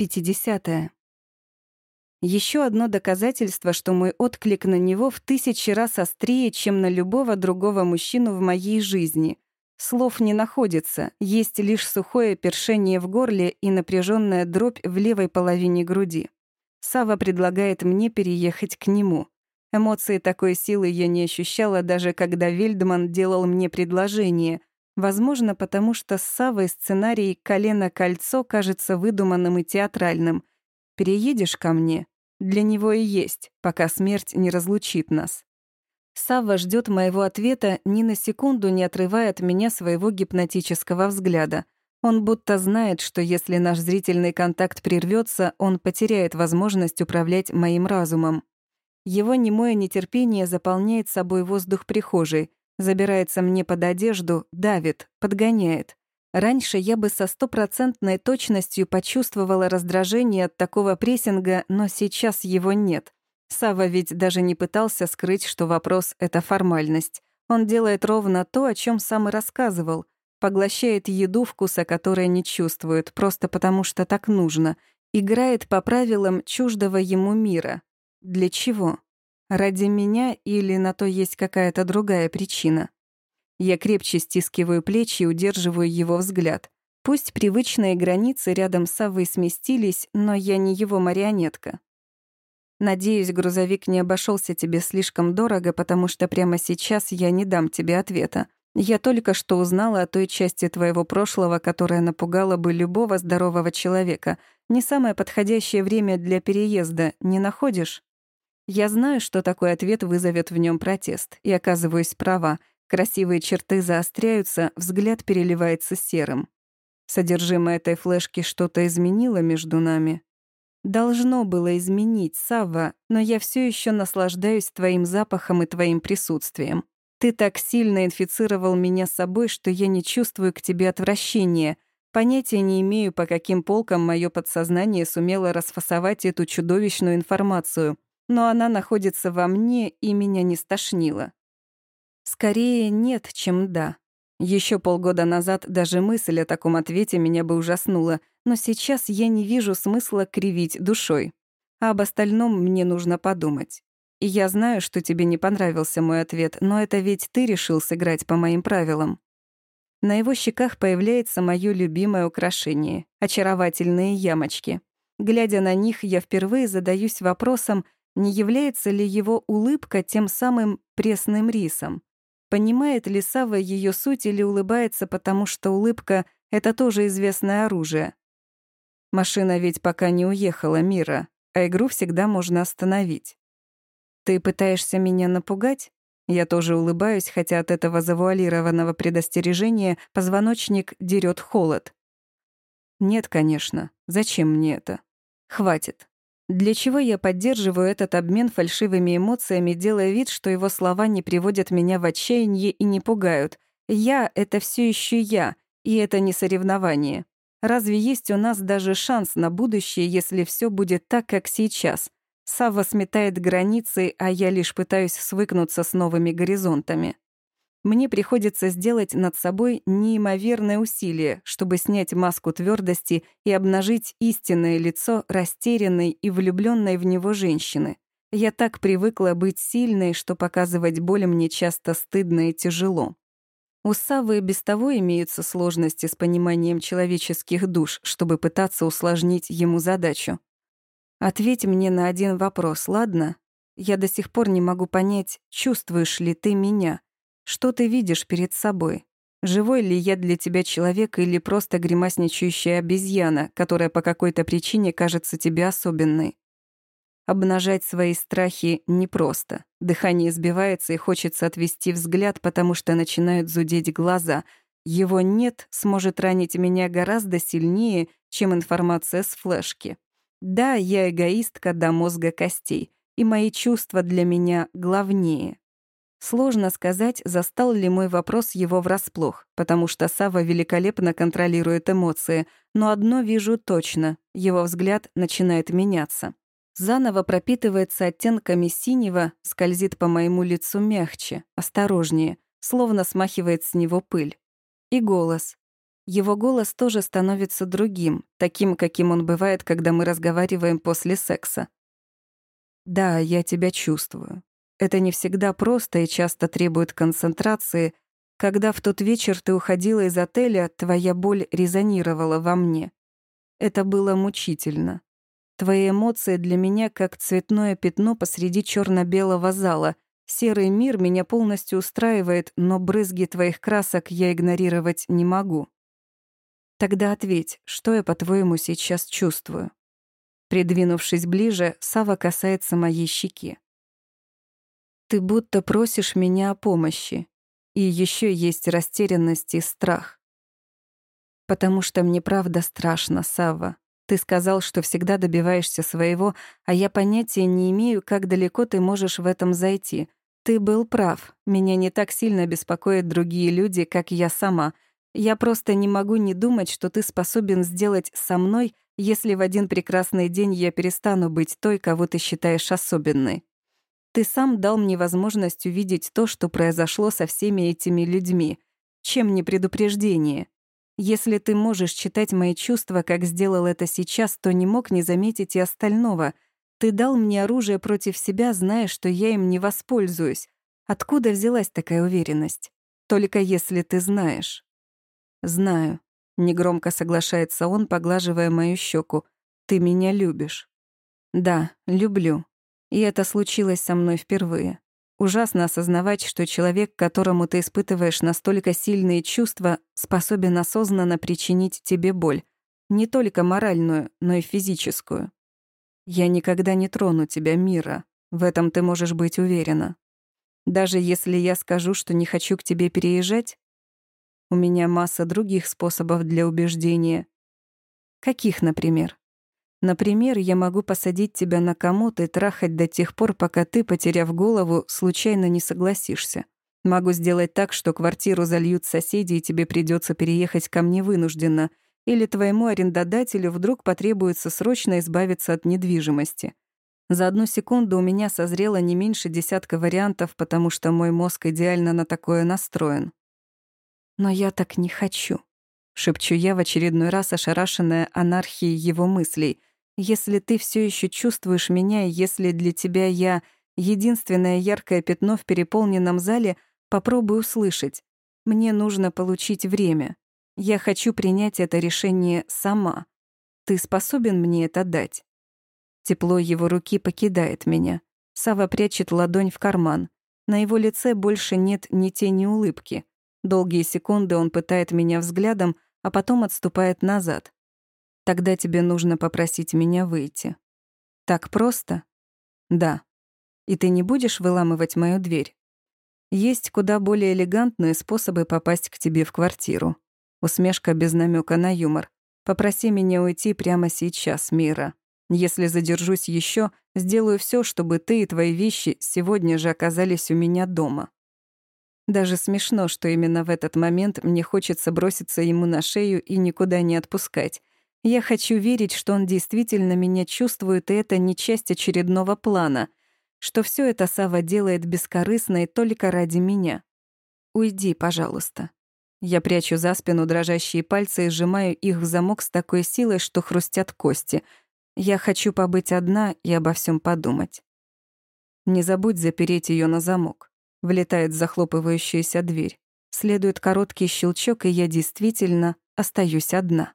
50. -е. Еще одно доказательство, что мой отклик на него в тысячи раз острее, чем на любого другого мужчину в моей жизни. Слов не находится, есть лишь сухое першение в горле и напряженная дробь в левой половине груди. Сава предлагает мне переехать к нему. Эмоции такой силы я не ощущала, даже когда Вельдман делал мне предложение, Возможно, потому что с Савой сценарий «Колено-кольцо» кажется выдуманным и театральным. «Переедешь ко мне?» Для него и есть, пока смерть не разлучит нас. Савва ждет моего ответа, ни на секунду не отрывая от меня своего гипнотического взгляда. Он будто знает, что если наш зрительный контакт прервется, он потеряет возможность управлять моим разумом. Его немое нетерпение заполняет собой воздух прихожей, Забирается мне под одежду, давит, подгоняет. Раньше я бы со стопроцентной точностью почувствовала раздражение от такого прессинга, но сейчас его нет. Сава ведь даже не пытался скрыть, что вопрос — это формальность. Он делает ровно то, о чем сам и рассказывал. Поглощает еду, вкуса которой не чувствует, просто потому что так нужно. Играет по правилам чуждого ему мира. Для чего? Ради меня или на то есть какая-то другая причина? Я крепче стискиваю плечи и удерживаю его взгляд. Пусть привычные границы рядом с Саввой сместились, но я не его марионетка. Надеюсь, грузовик не обошелся тебе слишком дорого, потому что прямо сейчас я не дам тебе ответа. Я только что узнала о той части твоего прошлого, которая напугала бы любого здорового человека. Не самое подходящее время для переезда, не находишь? Я знаю, что такой ответ вызовет в нем протест, и оказываюсь права. Красивые черты заостряются, взгляд переливается серым. Содержимое этой флешки что-то изменило между нами. Должно было изменить, Савва, но я все еще наслаждаюсь твоим запахом и твоим присутствием. Ты так сильно инфицировал меня собой, что я не чувствую к тебе отвращения. Понятия не имею, по каким полкам мое подсознание сумело расфасовать эту чудовищную информацию — но она находится во мне и меня не стошнило. Скорее нет, чем да. Еще полгода назад даже мысль о таком ответе меня бы ужаснула, но сейчас я не вижу смысла кривить душой. А об остальном мне нужно подумать. И я знаю, что тебе не понравился мой ответ, но это ведь ты решил сыграть по моим правилам. На его щеках появляется мое любимое украшение — очаровательные ямочки. Глядя на них, я впервые задаюсь вопросом, не является ли его улыбка тем самым пресным рисом? Понимает ли Сава ее суть или улыбается, потому что улыбка — это тоже известное оружие? Машина ведь пока не уехала, Мира, а игру всегда можно остановить. Ты пытаешься меня напугать? Я тоже улыбаюсь, хотя от этого завуалированного предостережения позвоночник дерет холод. Нет, конечно. Зачем мне это? Хватит. Для чего я поддерживаю этот обмен фальшивыми эмоциями, делая вид, что его слова не приводят меня в отчаяние и не пугают? Я — это все еще я, и это не соревнование. Разве есть у нас даже шанс на будущее, если все будет так, как сейчас? Сава сметает границы, а я лишь пытаюсь свыкнуться с новыми горизонтами. Мне приходится сделать над собой неимоверное усилие, чтобы снять маску твердости и обнажить истинное лицо растерянной и влюбленной в него женщины. Я так привыкла быть сильной, что показывать боль мне часто стыдно и тяжело. У Савы без того имеются сложности с пониманием человеческих душ, чтобы пытаться усложнить ему задачу. Ответь мне на один вопрос, ладно? Я до сих пор не могу понять, чувствуешь ли ты меня, что ты видишь перед собой? Живой ли я для тебя человек или просто гримасничающая обезьяна, которая по какой-то причине кажется тебе особенной? Обнажать свои страхи непросто. Дыхание сбивается и хочется отвести взгляд, потому что начинают зудеть глаза. Его «нет» сможет ранить меня гораздо сильнее, чем информация с флешки. Да, я эгоистка до мозга костей, и мои чувства для меня главнее. Сложно сказать, застал ли мой вопрос его врасплох, потому что Сава великолепно контролирует эмоции, но одно вижу точно — его взгляд начинает меняться. Заново пропитывается оттенками синего, скользит по моему лицу мягче, осторожнее, словно смахивает с него пыль. И голос. Его голос тоже становится другим, таким, каким он бывает, когда мы разговариваем после секса. «Да, я тебя чувствую. Это не всегда просто и часто требует концентрации. Когда в тот вечер ты уходила из отеля, твоя боль резонировала во мне. Это было мучительно. Твои эмоции для меня как цветное пятно посреди черно белого зала. Серый мир меня полностью устраивает, но брызги твоих красок я игнорировать не могу. Тогда ответь, что я, по-твоему, сейчас чувствую? Придвинувшись ближе, Сава касается моей щеки. Ты будто просишь меня о помощи. И еще есть растерянность и страх. Потому что мне правда страшно, Сава. Ты сказал, что всегда добиваешься своего, а я понятия не имею, как далеко ты можешь в этом зайти. Ты был прав. Меня не так сильно беспокоят другие люди, как я сама. Я просто не могу не думать, что ты способен сделать со мной, если в один прекрасный день я перестану быть той, кого ты считаешь особенной. Ты сам дал мне возможность увидеть то, что произошло со всеми этими людьми. Чем не предупреждение? Если ты можешь читать мои чувства, как сделал это сейчас, то не мог не заметить и остального. Ты дал мне оружие против себя, зная, что я им не воспользуюсь. Откуда взялась такая уверенность? Только если ты знаешь. Знаю. Негромко соглашается он, поглаживая мою щеку. Ты меня любишь. Да, люблю. И это случилось со мной впервые. Ужасно осознавать, что человек, которому ты испытываешь настолько сильные чувства, способен осознанно причинить тебе боль. Не только моральную, но и физическую. Я никогда не трону тебя, Мира. В этом ты можешь быть уверена. Даже если я скажу, что не хочу к тебе переезжать, у меня масса других способов для убеждения. Каких, например? Например, я могу посадить тебя на комод и трахать до тех пор, пока ты, потеряв голову, случайно не согласишься. Могу сделать так, что квартиру зальют соседи, и тебе придется переехать ко мне вынужденно, или твоему арендодателю вдруг потребуется срочно избавиться от недвижимости. За одну секунду у меня созрело не меньше десятка вариантов, потому что мой мозг идеально на такое настроен. Но я так не хочу. Шепчу я в очередной раз, ошарашенная анархией его мыслей — если ты все еще чувствуешь меня, если для тебя я — единственное яркое пятно в переполненном зале, попробуй услышать. Мне нужно получить время. Я хочу принять это решение сама. Ты способен мне это дать?» Тепло его руки покидает меня. Сава прячет ладонь в карман. На его лице больше нет ни тени улыбки. Долгие секунды он пытает меня взглядом, а потом отступает назад. Тогда тебе нужно попросить меня выйти. Так просто? Да. И ты не будешь выламывать мою дверь? Есть куда более элегантные способы попасть к тебе в квартиру. Усмешка без намека на юмор. Попроси меня уйти прямо сейчас, Мира. Если задержусь еще, сделаю все, чтобы ты и твои вещи сегодня же оказались у меня дома. Даже смешно, что именно в этот момент мне хочется броситься ему на шею и никуда не отпускать, я хочу верить, что он действительно меня чувствует, и это не часть очередного плана, что все это Сава делает бескорыстно и только ради меня. Уйди, пожалуйста. Я прячу за спину дрожащие пальцы и сжимаю их в замок с такой силой, что хрустят кости. Я хочу побыть одна и обо всем подумать. Не забудь запереть ее на замок. Влетает захлопывающаяся дверь. Следует короткий щелчок, и я действительно остаюсь одна.